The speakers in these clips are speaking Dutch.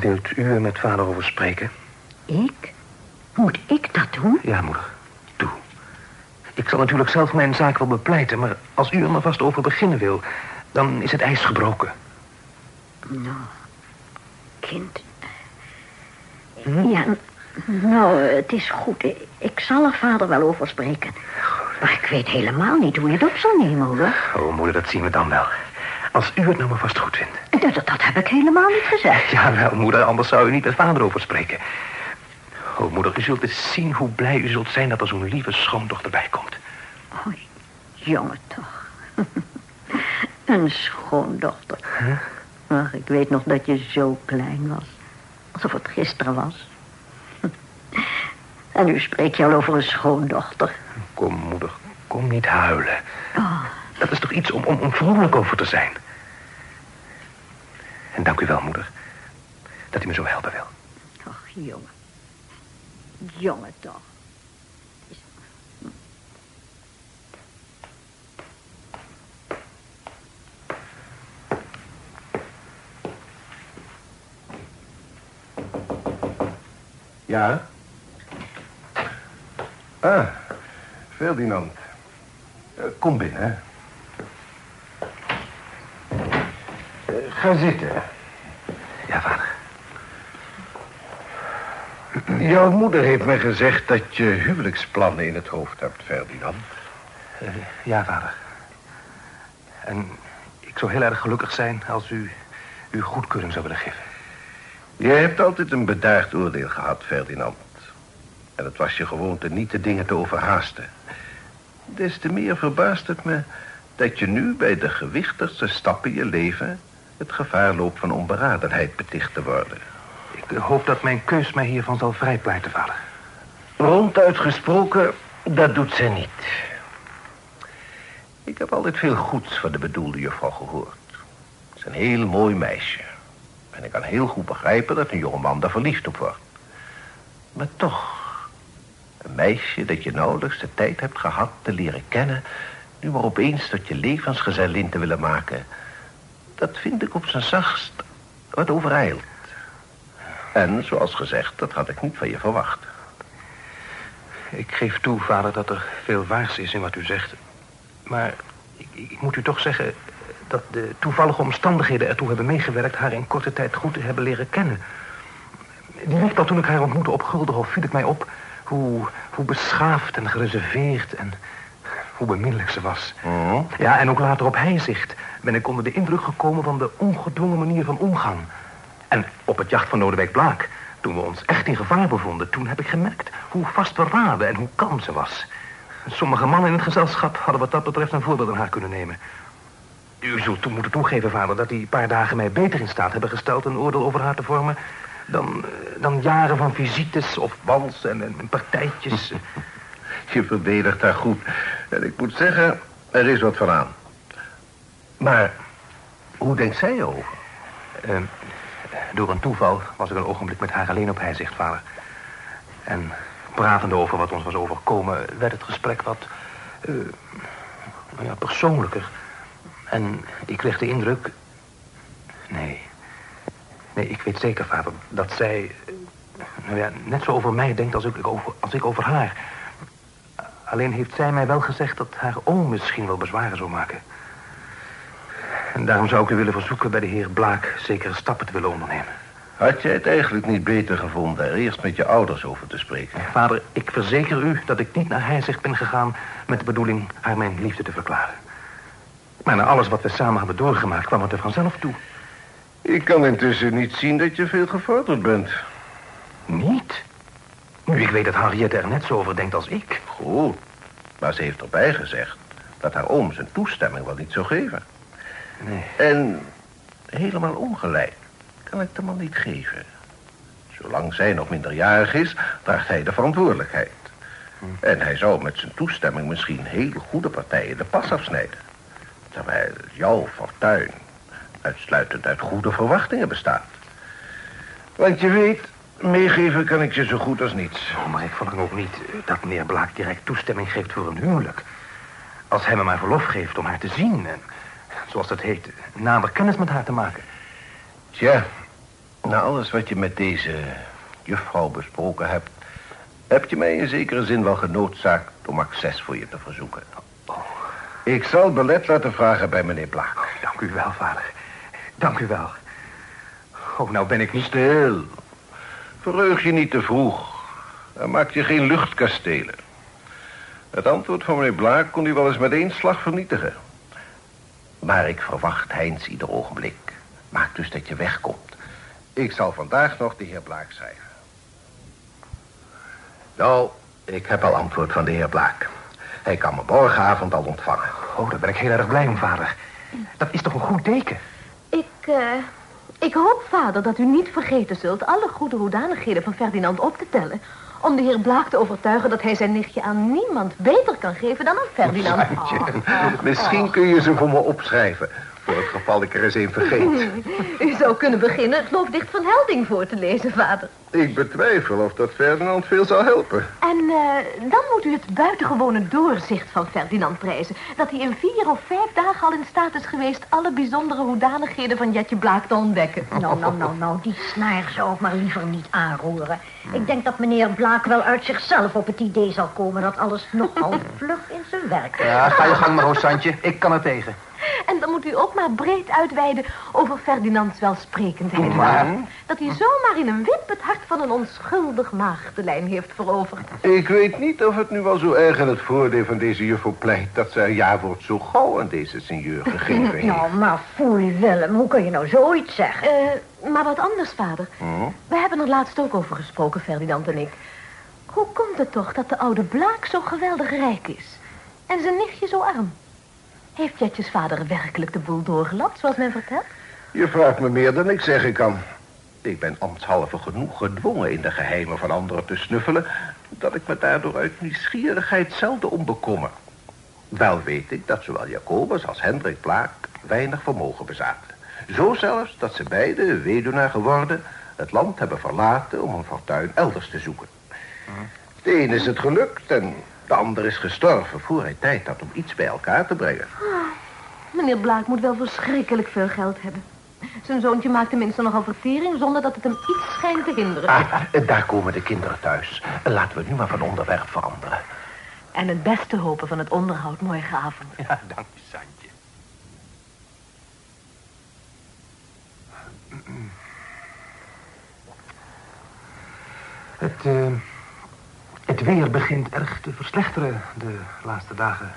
Wilt u er met vader over spreken? Ik? Moet ik dat doen? Ja, moeder. Doe. Ik zal natuurlijk zelf mijn zaak wel bepleiten... maar als u er maar vast over beginnen wil... dan is het ijs gebroken. Nou, kind. Ja, nou, het is goed. Ik zal er vader wel over spreken. Maar ik weet helemaal niet hoe je het op zal nemen, hoor. Oh, moeder, dat zien we dan wel. Als u het nou maar vast goed vindt. Dat, dat heb ik helemaal niet gezegd. Ja, wel, moeder, anders zou u niet met vader over spreken. Oh, moeder, u zult eens zien hoe blij u zult zijn dat er zo'n lieve schoondochter bij komt. Oh, jongen toch. Een schoondochter. Huh? Ach, ik weet nog dat je zo klein was. Alsof het gisteren was. En nu spreek je al over een schoondochter. Kom, moeder, kom niet huilen. Oh. Dat is toch iets om, om, om vrolijk over te zijn. En dank u wel, moeder. Dat u me zo helpen wil. Ach, jongen. Jongen toch. Ja? Ah, Ferdinand. Uh, kom binnen. Uh, ga zitten. Ja, vader. Jouw moeder heeft me gezegd dat je huwelijksplannen in het hoofd hebt, Ferdinand. Uh, ja, vader. En ik zou heel erg gelukkig zijn als u uw goedkeuring zou willen geven. Jij hebt altijd een bedaard oordeel gehad, Ferdinand. En het was je gewoonte niet de dingen te overhaasten. Des te meer verbaast het me dat je nu bij de gewichtigste stappen in je leven... het gevaar loopt van onberadenheid beticht te worden. Ik hoop dat mijn keus mij hiervan zal vrijpleiten, vader. Ronduit gesproken, dat doet ze niet. Ik heb altijd veel goeds van de bedoelde juffrouw gehoord. Ze is een heel mooi meisje. En ik kan heel goed begrijpen dat een jongeman daar verliefd op wordt. Maar toch, een meisje dat je nauwelijks de tijd hebt gehad te leren kennen... nu maar opeens tot je levensgezellin te willen maken... dat vind ik op zijn zachtst wat overijld. En, zoals gezegd, dat had ik niet van je verwacht. Ik geef toe, vader, dat er veel waars is in wat u zegt. Maar ik, ik moet u toch zeggen dat de toevallige omstandigheden ertoe hebben meegewerkt... haar in korte tijd goed te hebben leren kennen. Direct al toen ik haar ontmoette op Guldenhof viel het mij op... hoe, hoe beschaafd en gereserveerd en hoe beminnelijk ze was. Oh. Ja, en ook later op heizicht ben ik onder de indruk gekomen... van de ongedwongen manier van omgang. En op het jacht van Lodewijk Blaak, toen we ons echt in gevaar bevonden... toen heb ik gemerkt hoe vastberaden en hoe kalm ze was... Sommige mannen in het gezelschap hadden wat dat betreft een voorbeeld aan haar kunnen nemen. U zult moeten toegeven, vader, dat die paar dagen mij beter in staat hebben gesteld... een oordeel over haar te vormen dan, eh, dan jaren van visites of bals en, en partijtjes. Je verdedigt haar goed. En ik moet zeggen, er is wat van aan. Maar hoe denkt zij erover? Uh, door een toeval was ik een ogenblik met haar alleen op zegt vader. En pratende over wat ons was overkomen... werd het gesprek wat uh, ja, persoonlijker... En ik kreeg de indruk... Nee. Nee, ik weet zeker, vader, dat zij... Nou ja, net zo over mij denkt als ik over, als ik over haar. Alleen heeft zij mij wel gezegd dat haar oom misschien wel bezwaren zou maken. En daarom zou ik u willen verzoeken bij de heer Blaak zekere stappen te willen ondernemen. Had jij het eigenlijk niet beter gevonden er eerst met je ouders over te spreken? Vader, ik verzeker u dat ik niet naar Heizicht ben gegaan... met de bedoeling haar mijn liefde te verklaren. Maar na alles wat we samen hebben doorgemaakt kwam het er vanzelf toe. Ik kan intussen niet zien dat je veel gevorderd bent. Niet? Nu, ik weet dat Harriet er net zo over denkt als ik. Goed, maar ze heeft erbij gezegd dat haar oom zijn toestemming wel niet zou geven. Nee. En helemaal ongelijk kan ik de man niet geven. Zolang zij nog minderjarig is, draagt hij de verantwoordelijkheid. Hm. En hij zou met zijn toestemming misschien hele goede partijen de pas afsnijden. Terwijl jouw fortuin uitsluitend uit goede verwachtingen bestaat. Want je weet, meegeven kan ik je zo goed als niets. Oh, maar ik verlang ook niet dat meneer Blaak direct toestemming geeft voor een huwelijk. Als hij me maar verlof geeft om haar te zien en, zoals dat heet, nader kennis met haar te maken. Tja, Na alles wat je met deze juffrouw besproken hebt... heb je mij in zekere zin wel genoodzaakt om access voor je te verzoeken. Ik zal belet laten vragen bij meneer Blaak. Dank u wel, vader. Dank u wel. Oh, nou ben ik niet... Stil. Verheug je niet te vroeg. Dan maak je geen luchtkastelen. Het antwoord van meneer Blaak kon u wel eens met één slag vernietigen. Maar ik verwacht Heinz ieder ogenblik. Maak dus dat je wegkomt. Ik zal vandaag nog de heer Blaak schrijven. Nou, ik heb al antwoord van de heer Blaak. Hij kan me morgenavond al ontvangen. Oh, daar ben ik heel erg blij om, vader. Dat is toch een goed teken? Ik, eh, ik hoop, vader, dat u niet vergeten zult alle goede hoedanigheden van Ferdinand op te tellen. Om de heer Blaak te overtuigen dat hij zijn nichtje aan niemand beter kan geven dan aan Ferdinand. Saantje, misschien kun je ze voor me opschrijven. Voor het geval ik er eens een vergeet. U zou kunnen beginnen het loofdicht van Helding voor te lezen, vader. Ik betwijfel of dat Ferdinand veel zal helpen. En eh, dan moet u het buitengewone doorzicht van Ferdinand prijzen. Dat hij in vier of vijf dagen al in staat is geweest... alle bijzondere hoedanigheden van Jetje Blaak te ontdekken. Nou, nou, nou, nou, die snaar zou ik maar liever niet aanroeren. Ik denk dat meneer Blaak wel uit zichzelf op het idee zal komen... dat alles nogal vlug in zijn werk is. Ja, ga je gang maar, Santje. Ik kan er tegen. En dan moet u ook maar breed uitweiden over Ferdinands welsprekendheid. Maar? Dat hij zomaar in een wip het hart van een onschuldig maagdelijn heeft veroverd. Ik weet niet of het nu wel zo erg in het voordeel van deze juffrouw pleit... dat ze haar ja-woord zo gauw aan deze senior gegeven heeft. Nou, maar foei Willem, hoe kun je nou zoiets zeggen? Eh, maar wat anders, vader. Hm? We hebben er laatst ook over gesproken, Ferdinand en ik. Hoe komt het toch dat de oude Blaak zo geweldig rijk is? En zijn nichtje zo arm? Heeft Jetjes vader werkelijk de boel doorgelapt, zoals men vertelt? Je vraagt me meer dan ik zeggen kan. Ik ben ambtshalve genoeg gedwongen in de geheimen van anderen te snuffelen... dat ik me daardoor uit nieuwsgierigheid zelden om bekommer. Wel weet ik dat zowel Jacobus als Hendrik Blaak weinig vermogen bezaten. Zo zelfs dat ze beide, weduwnaar geworden... het land hebben verlaten om een fortuin elders te zoeken. De een is het gelukt en de ander is gestorven... voor hij tijd had om iets bij elkaar te brengen. Meneer Blaak moet wel verschrikkelijk veel geld hebben. Zijn zoontje maakt tenminste nogal vertering... zonder dat het hem iets schijnt te hinderen. Ah, daar komen de kinderen thuis. Laten we nu maar van onderwerp veranderen. En het beste hopen van het onderhoud morgenavond. Ja, dank je, Santje. Het, eh, het weer begint erg te verslechteren de laatste dagen.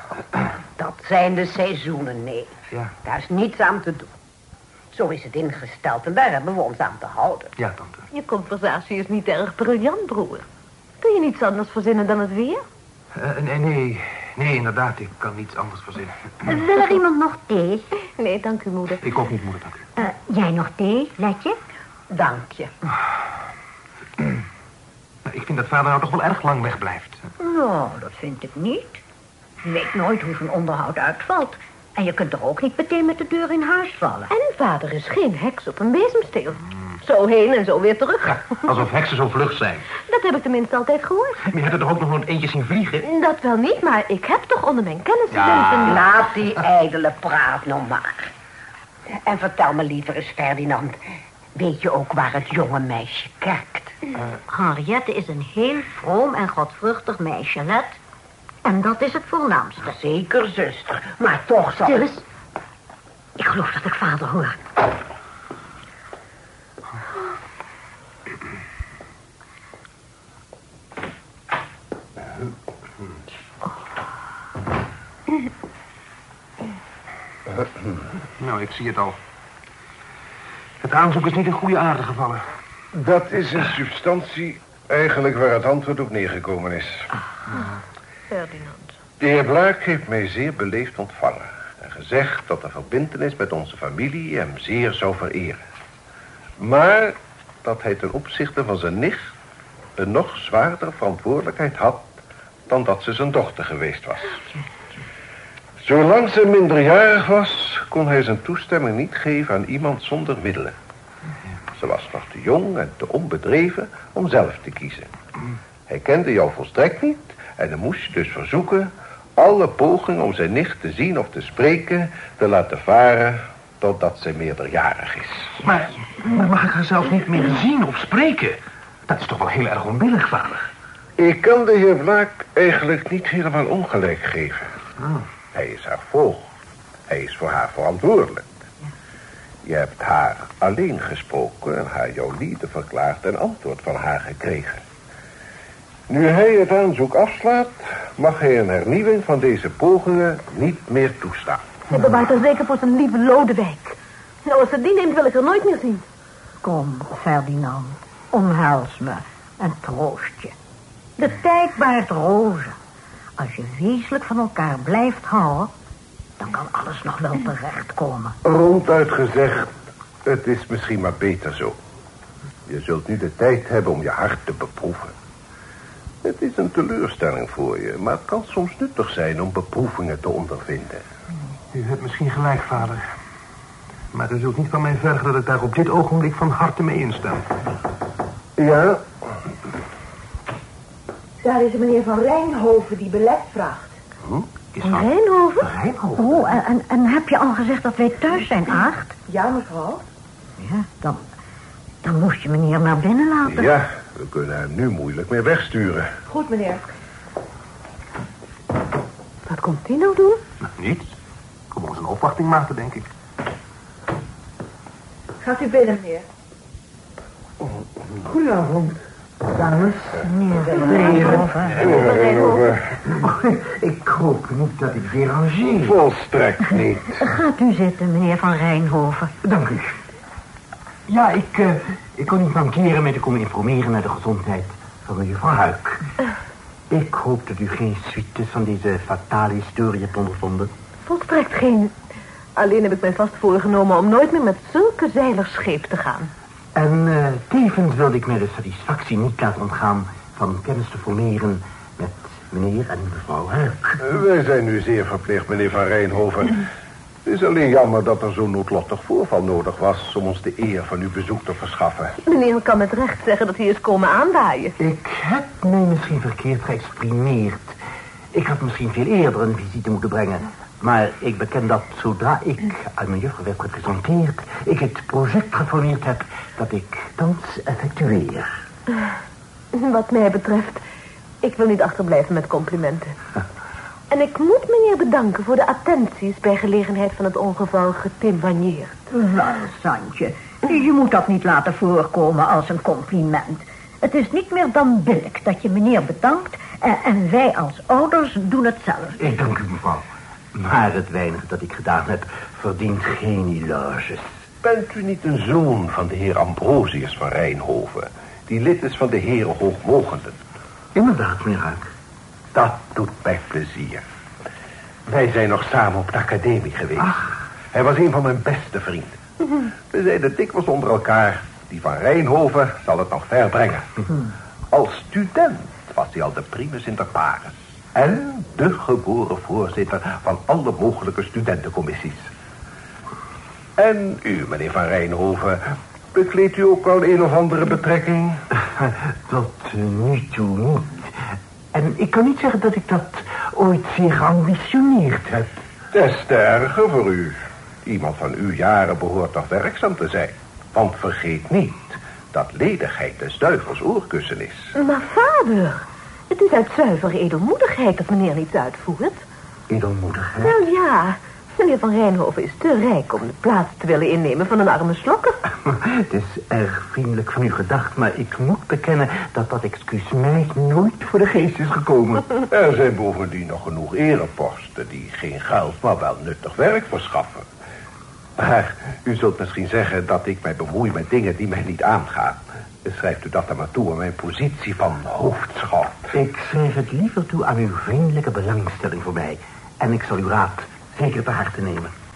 Dat zijn de seizoenen, nee. Ja, Daar is niets aan te doen. Zo is het ingesteld en daar hebben we ons aan te houden. ja, tante. Je conversatie is niet erg briljant, broer. Kun je niets anders verzinnen dan het weer? Eh, nee, nee, nee, inderdaad, ik kan niets anders verzinnen. Wil er iemand nog thee? Nee, dank u, moeder. Ik ook niet, moeder, dank u. Eh, jij nog thee, Letje? Dank je. Nou, Ik vind dat vader nou toch wel erg lang wegblijft. Nou, dat vind ik niet. Je weet nooit hoe zo'n onderhoud uitvalt. En je kunt er ook niet meteen met de deur in huis vallen. En vader is geen heks op een bezemsteel. Zo heen en zo weer terug. Ja, alsof heksen zo vlug zijn. Dat heb ik tenminste altijd gehoord. Maar je hebt er toch ook nog een eentje zien vliegen? Dat wel niet, maar ik heb toch onder mijn kennis Ja. Laat die ijdele praat nog maar. En vertel me liever eens, Ferdinand. Weet je ook waar het jonge meisje kerkt? Henriette is een heel vroom en godvruchtig meisje, let. En dat is het voornaamste. Zeker, zuster. Maar toch zal... Stil eens. Ik geloof dat ik vader hoor. Nou, ik zie het al. Het aanzoek is niet in goede aarde gevallen. Dat is in substantie eigenlijk waar het antwoord op neergekomen is. Ferdinand. De heer Blaak heeft mij zeer beleefd ontvangen... en gezegd dat de verbintenis met onze familie hem zeer zou vereren. Maar dat hij ten opzichte van zijn nicht... een nog zwaardere verantwoordelijkheid had... dan dat ze zijn dochter geweest was. Zolang ze minderjarig was... kon hij zijn toestemming niet geven aan iemand zonder middelen. Ze was nog te jong en te onbedreven om zelf te kiezen. Hij kende jou volstrekt niet en dan moest je dus verzoeken... alle pogingen om zijn nicht te zien of te spreken te laten varen totdat ze meerderjarig is. Maar, maar mag ik haar zelf niet meer zien of spreken? Dat is toch wel heel erg onbillig, vader. Ik kan de heer Blaak eigenlijk niet helemaal ongelijk geven. Hij is haar voogd. Hij is voor haar verantwoordelijk. Je hebt haar alleen gesproken en haar jouw liefde verklaard en antwoord van haar gekregen. Nu hij het aanzoek afslaat, mag hij een hernieuwing van deze pogingen niet meer toestaan. Hij bewaart er zeker voor zijn lieve Lodewijk. Nou, als ze die neemt, wil ik er nooit meer zien. Kom, Ferdinand, omhels me en troost je. De tijd baart rozen. Als je wezenlijk van elkaar blijft houden, dan kan alles nog wel terechtkomen. Ronduit gezegd, het is misschien maar beter zo. Je zult nu de tijd hebben om je hart te beproeven. Het is een teleurstelling voor je, maar het kan soms nuttig zijn om beproevingen te ondervinden. U hebt misschien gelijk, vader. Maar u zult niet van mij vergen dat ik daar op dit ogenblik van harte mee instem. Ja, Daar is meneer Van Rijnhoven die belet vraagt. Hm? Is Van Rijnhoven? Rijnhoven? Oh, en, heb je al gezegd dat wij thuis zijn, Aagt? Ja, mevrouw. Ja, dan, dan moest je meneer naar binnen laten. ja, we kunnen hem nu moeilijk meer wegsturen. Goed, meneer. Wat komt die nou doen? Nou, niets. Gewoon zijn opwachting maken, denk ik. Gaat u binnen, meneer. Goedenavond, dames. Meneer Rijnhoven. Ik hoop niet dat ik derangeer. Volstrekt niet. Gaat u zitten, meneer Van Rijnhoven. Dank u. Ja, ik, eh, ik kon niet mankeren met te komen informeren naar de gezondheid van mevrouw Huik. Ik hoop dat u geen suites van deze fatale historie hebt ondervonden. Volstrekt geen. Alleen heb ik mij vast voorgenomen om nooit meer met zulke zeilersscheep te gaan. En eh, tevens wilde ik mij de satisfactie niet laten ontgaan van kennis te formeren met meneer en mevrouw Huik. Wij zijn nu zeer verplicht, meneer Van Rijnhoven. Het is alleen jammer dat er zo'n noodlottig voorval nodig was... om ons de eer van uw bezoek te verschaffen. Meneer kan met recht zeggen dat hij is komen aanwaaien. Ik heb mij misschien verkeerd geëxprimeerd. Ik had misschien veel eerder een visite moeten brengen. Maar ik beken dat zodra ik aan mijn juffrouw werd gepresenteerd... ik het project geformeerd heb dat ik thans effectueer. Wat mij betreft, ik wil niet achterblijven met complimenten. En ik moet meneer bedanken voor de attenties bij gelegenheid van het ongeval getimbaneerd. Wel, Santje, je moet dat niet laten voorkomen als een compliment. Het is niet meer dan billig dat je meneer bedankt... en, en wij als ouders doen hetzelfde. Ik dank u, mevrouw. Maar het weinige dat ik gedaan heb verdient geen eloges. Bent u niet een zoon van de heer Ambrosius van Rijnhoven... die lid is van de heren Hoogmogenden? Inderdaad, meneer Huik. Dat doet mij plezier. Wij zijn nog samen op de academie geweest. Hij was een van mijn beste vrienden. We zeiden dikwijls onder elkaar... die van Rijnhoven zal het nog ver brengen. Als student was hij al de primus inter pares. En de geboren voorzitter van alle mogelijke studentencommissies. En u, meneer van Rijnhoven... bekleedt u ook al een of andere betrekking? Tot eh, nu toe niet. En ik kan niet zeggen dat ik dat ooit zeer geambitioneerd heb. Des te erger voor u. Iemand van uw jaren behoort toch werkzaam te zijn. Want vergeet niet dat ledigheid des duivels oorkussen is. Maar vader, het is uit zuivere edelmoedigheid dat meneer niets uitvoert. Edelmoedigheid. Wel ja, meneer van Rijnhoven is te rijk om de plaats te willen innemen van een arme slokker. Het is erg vriendelijk van u gedacht, maar ik moet bekennen dat dat excuus mij nooit voor de geest is gekomen. Er zijn bovendien nog genoeg ereposten die geen geld, maar wel nuttig werk verschaffen. Maar u zult misschien zeggen dat ik mij bemoei met dingen die mij niet aangaan. Schrijft u dat dan maar toe aan mijn positie van hoofdschout. Ik schrijf het liever toe aan uw vriendelijke belangstelling voor mij. En ik zal uw raad zeker te harte nemen.